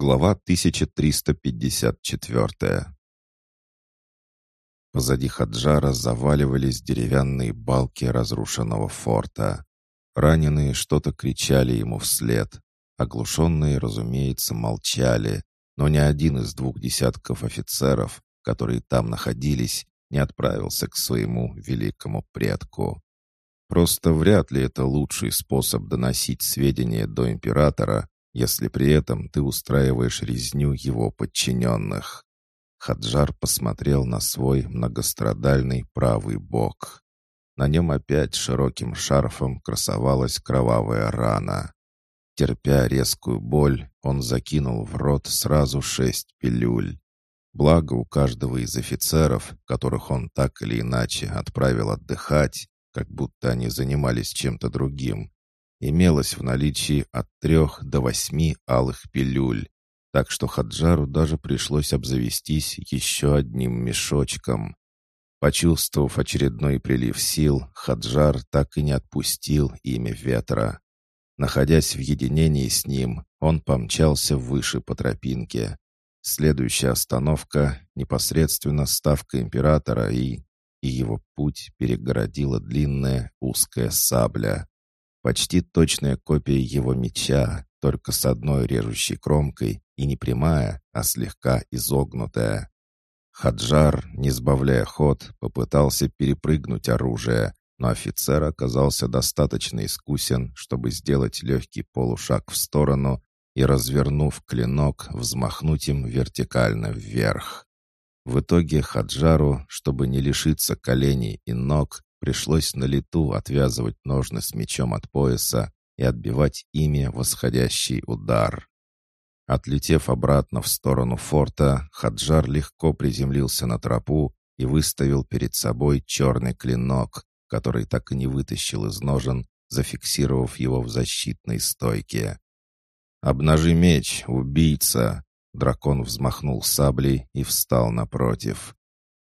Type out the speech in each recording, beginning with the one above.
Глава 1354 Позади Хаджара заваливались деревянные балки разрушенного форта. Раненые что-то кричали ему вслед. Оглушенные, разумеется, молчали, но ни один из двух десятков офицеров, которые там находились, не отправился к своему великому предку. Просто вряд ли это лучший способ доносить сведения до императора, если при этом ты устраиваешь резню его подчиненных. Хаджар посмотрел на свой многострадальный правый бок. На нем опять широким шарфом красовалась кровавая рана. Терпя резкую боль, он закинул в рот сразу шесть пилюль. Благо у каждого из офицеров, которых он так или иначе отправил отдыхать, как будто они занимались чем-то другим, имелось в наличии от трех до восьми алых пилюль, так что Хаджару даже пришлось обзавестись еще одним мешочком. Почувствовав очередной прилив сил, Хаджар так и не отпустил имя ветра. Находясь в единении с ним, он помчался выше по тропинке. Следующая остановка — непосредственно ставка императора и... и его путь перегородила длинная узкая сабля. Почти точная копия его меча, только с одной режущей кромкой и не прямая, а слегка изогнутая. Хаджар, не сбавляя ход, попытался перепрыгнуть оружие, но офицер оказался достаточно искусен, чтобы сделать легкий полушаг в сторону и, развернув клинок, взмахнуть им вертикально вверх. В итоге Хаджару, чтобы не лишиться коленей и ног, Пришлось на лету отвязывать ножны с мечом от пояса и отбивать ими восходящий удар. Отлетев обратно в сторону форта, Хаджар легко приземлился на тропу и выставил перед собой черный клинок, который так и не вытащил из ножен, зафиксировав его в защитной стойке. «Обнажи меч, убийца!» Дракон взмахнул саблей и встал напротив.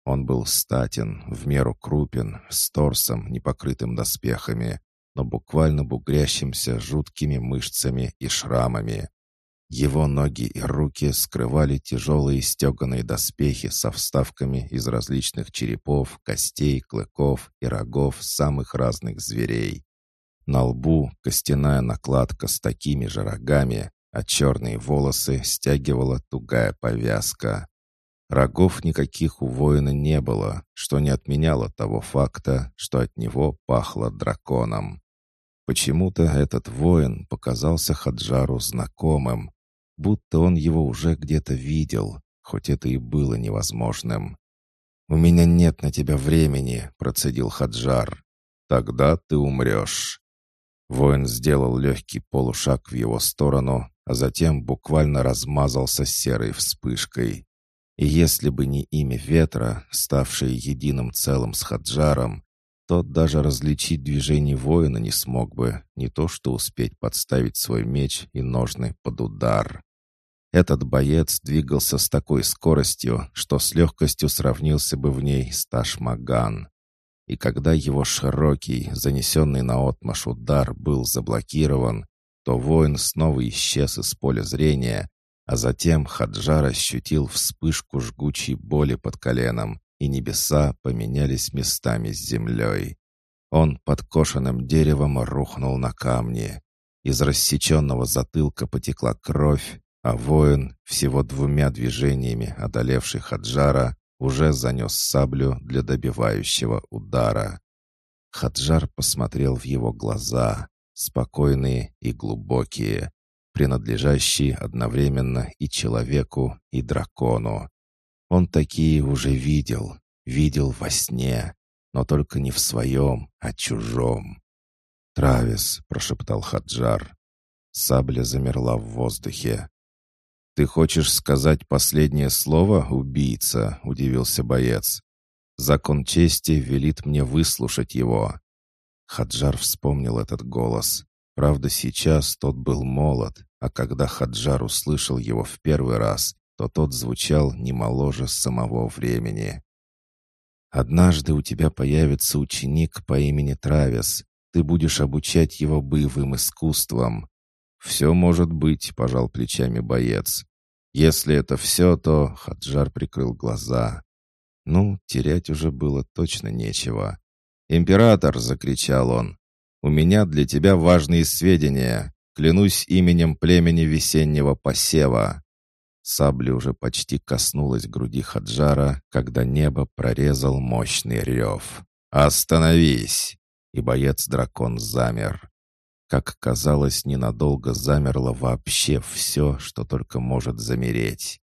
Он был статен, в меру крупен, с торсом, не покрытым доспехами, но буквально бугрящимся жуткими мышцами и шрамами. Его ноги и руки скрывали тяжелые стеганые доспехи со вставками из различных черепов, костей, клыков и рогов самых разных зверей. На лбу костяная накладка с такими же рогами, а черные волосы стягивала тугая повязка. Рогов никаких у воина не было, что не отменяло того факта, что от него пахло драконом. Почему-то этот воин показался Хаджару знакомым, будто он его уже где-то видел, хоть это и было невозможным. «У меня нет на тебя времени», — процедил Хаджар. «Тогда ты умрешь». Воин сделал легкий полушаг в его сторону, а затем буквально размазался серой вспышкой. И если бы не имя ветра, ставшее единым целым с Хаджаром, тот даже различить движение воина не смог бы, не то что успеть подставить свой меч и ножны под удар. Этот боец двигался с такой скоростью, что с легкостью сравнился бы в ней с Ташмаган. И когда его широкий, занесенный наотмашь удар был заблокирован, то воин снова исчез из поля зрения, а затем Хаджар ощутил вспышку жгучей боли под коленом, и небеса поменялись местами с землей. Он подкошенным деревом рухнул на камни. Из рассеченного затылка потекла кровь, а воин, всего двумя движениями одолевший Хаджара, уже занес саблю для добивающего удара. Хаджар посмотрел в его глаза, спокойные и глубокие, принадлежащие одновременно и человеку, и дракону. Он такие уже видел, видел во сне, но только не в своем, а чужом. «Травис», — прошептал Хаджар. Сабля замерла в воздухе. «Ты хочешь сказать последнее слово, убийца?» — удивился боец. «Закон чести велит мне выслушать его». Хаджар вспомнил этот голос. Правда, сейчас тот был молод, а когда Хаджар услышал его в первый раз, то тот звучал не моложе самого времени. «Однажды у тебя появится ученик по имени Травис. Ты будешь обучать его боевым искусствам». «Все может быть», — пожал плечами боец. Если это все, то Хаджар прикрыл глаза. Ну, терять уже было точно нечего. «Император!» — закричал он. «У меня для тебя важные сведения. Клянусь именем племени весеннего посева». Сабля уже почти коснулась груди Хаджара, когда небо прорезал мощный рев. «Остановись!» И боец-дракон замер. Как казалось, ненадолго замерло вообще все, что только может замереть.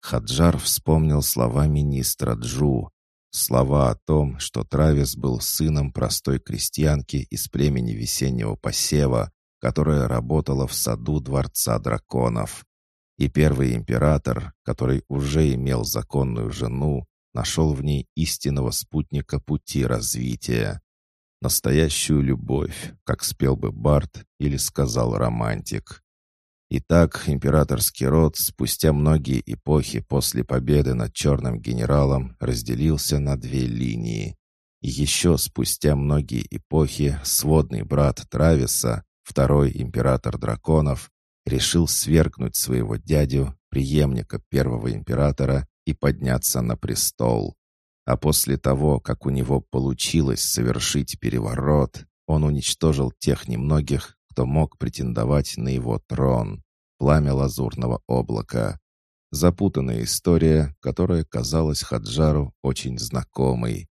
Хаджар вспомнил слова министра Джу, слова о том, что Травис был сыном простой крестьянки из племени весеннего посева, которая работала в саду Дворца Драконов. И первый император, который уже имел законную жену, нашел в ней истинного спутника пути развития. Настоящую любовь, как спел бы Барт или сказал романтик. Итак, императорский род спустя многие эпохи после победы над черным генералом разделился на две линии. И еще спустя многие эпохи сводный брат Трависа, второй император драконов, решил свергнуть своего дядю, преемника первого императора, и подняться на престол. А после того, как у него получилось совершить переворот, он уничтожил тех немногих, кто мог претендовать на его трон, пламя лазурного облака. Запутанная история, которая казалась Хаджару очень знакомой.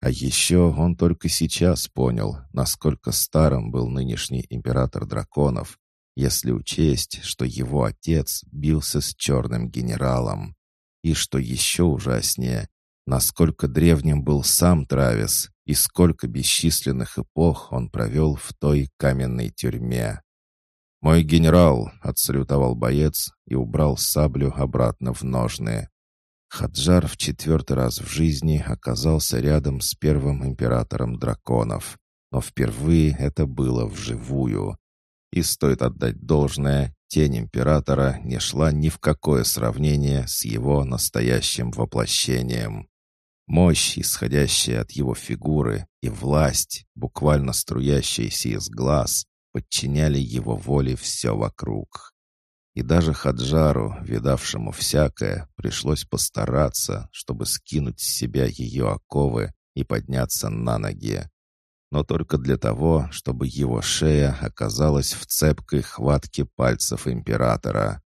А еще он только сейчас понял, насколько старым был нынешний император драконов, если учесть, что его отец бился с черным генералом. И что еще ужаснее, насколько древним был сам Травис и сколько бесчисленных эпох он провел в той каменной тюрьме. «Мой генерал!» — отсалютовал боец и убрал саблю обратно в ножны. Хаджар в четвертый раз в жизни оказался рядом с первым императором драконов, но впервые это было вживую. И стоит отдать должное, тень императора не шла ни в какое сравнение с его настоящим воплощением. Мощь, исходящая от его фигуры, и власть, буквально струящаяся из глаз, подчиняли его воле все вокруг. И даже Хаджару, видавшему всякое, пришлось постараться, чтобы скинуть с себя ее оковы и подняться на ноги. Но только для того, чтобы его шея оказалась в цепкой хватке пальцев императора.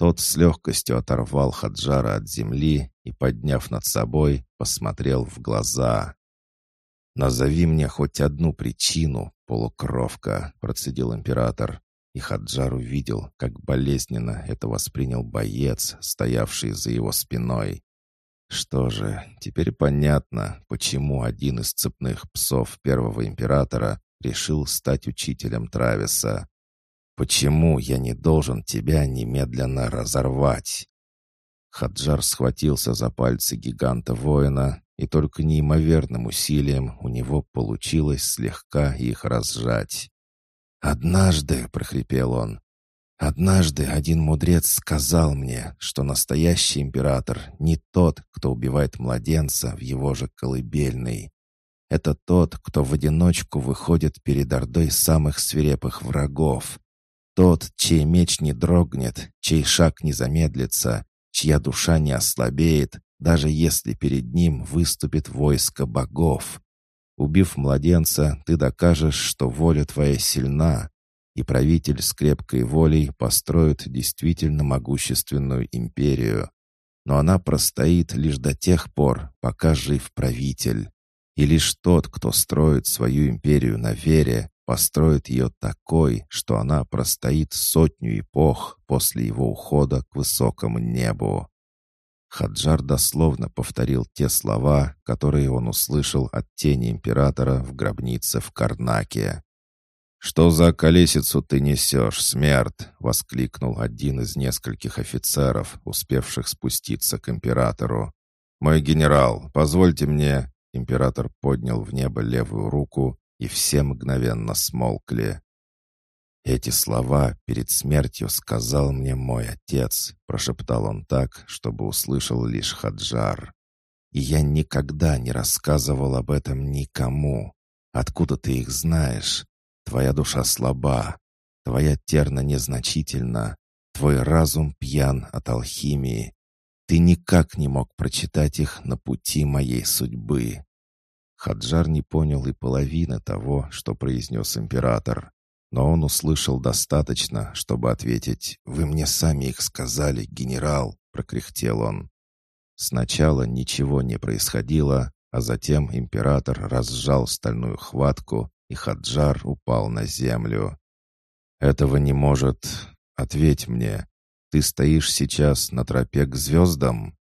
Тот с легкостью оторвал Хаджара от земли и, подняв над собой, посмотрел в глаза. «Назови мне хоть одну причину, полукровка», — процедил император. И Хаджар увидел, как болезненно это воспринял боец, стоявший за его спиной. Что же, теперь понятно, почему один из цепных псов первого императора решил стать учителем Трависа. «Почему я не должен тебя немедленно разорвать?» Хаджар схватился за пальцы гиганта-воина, и только неимоверным усилием у него получилось слегка их разжать. «Однажды», — прохрипел он, — «однажды один мудрец сказал мне, что настоящий император не тот, кто убивает младенца в его же колыбельной. Это тот, кто в одиночку выходит перед ордой самых свирепых врагов, тот, чей меч не дрогнет, чей шаг не замедлится, чья душа не ослабеет, даже если перед ним выступит войско богов. Убив младенца, ты докажешь, что воля твоя сильна, и правитель с крепкой волей построит действительно могущественную империю. Но она простоит лишь до тех пор, пока жив правитель. И лишь тот, кто строит свою империю на вере, построит ее такой, что она простоит сотню эпох после его ухода к высокому небу. Хаджар дословно повторил те слова, которые он услышал от тени императора в гробнице в Карнаке. «Что за колесицу ты несешь, смерть?» — воскликнул один из нескольких офицеров, успевших спуститься к императору. «Мой генерал, позвольте мне...» Император поднял в небо левую руку и все мгновенно смолкли. «Эти слова перед смертью сказал мне мой отец», — прошептал он так, чтобы услышал лишь Хаджар. «И я никогда не рассказывал об этом никому. Откуда ты их знаешь? Твоя душа слаба, твоя терна незначительна, твой разум пьян от алхимии. Ты никак не мог прочитать их на пути моей судьбы». Хаджар не понял и половины того, что произнес император. Но он услышал достаточно, чтобы ответить «Вы мне сами их сказали, генерал», — прокряхтел он. Сначала ничего не происходило, а затем император разжал стальную хватку, и Хаджар упал на землю. «Этого не может... Ответь мне, ты стоишь сейчас на тропе к звездам?»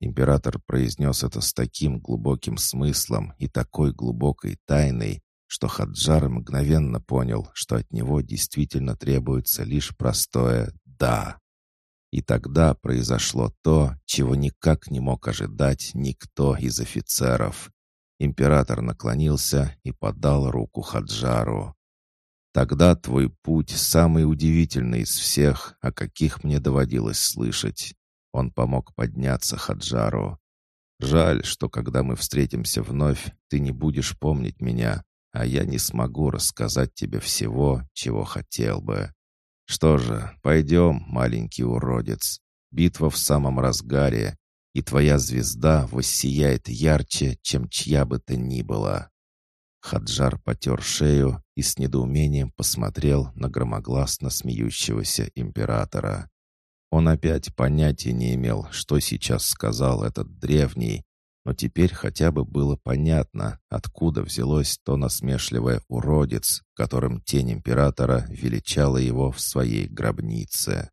Император произнес это с таким глубоким смыслом и такой глубокой тайной, что Хаджар мгновенно понял, что от него действительно требуется лишь простое «да». И тогда произошло то, чего никак не мог ожидать никто из офицеров. Император наклонился и подал руку Хаджару. «Тогда твой путь самый удивительный из всех, о каких мне доводилось слышать». Он помог подняться Хаджару. «Жаль, что когда мы встретимся вновь, ты не будешь помнить меня, а я не смогу рассказать тебе всего, чего хотел бы. Что же, пойдем, маленький уродец. Битва в самом разгаре, и твоя звезда воссияет ярче, чем чья бы то ни была». Хаджар потер шею и с недоумением посмотрел на громогласно смеющегося императора. Он опять понятия не имел, что сейчас сказал этот древний, но теперь хотя бы было понятно, откуда взялось то насмешливое уродец, которым тень императора величала его в своей гробнице.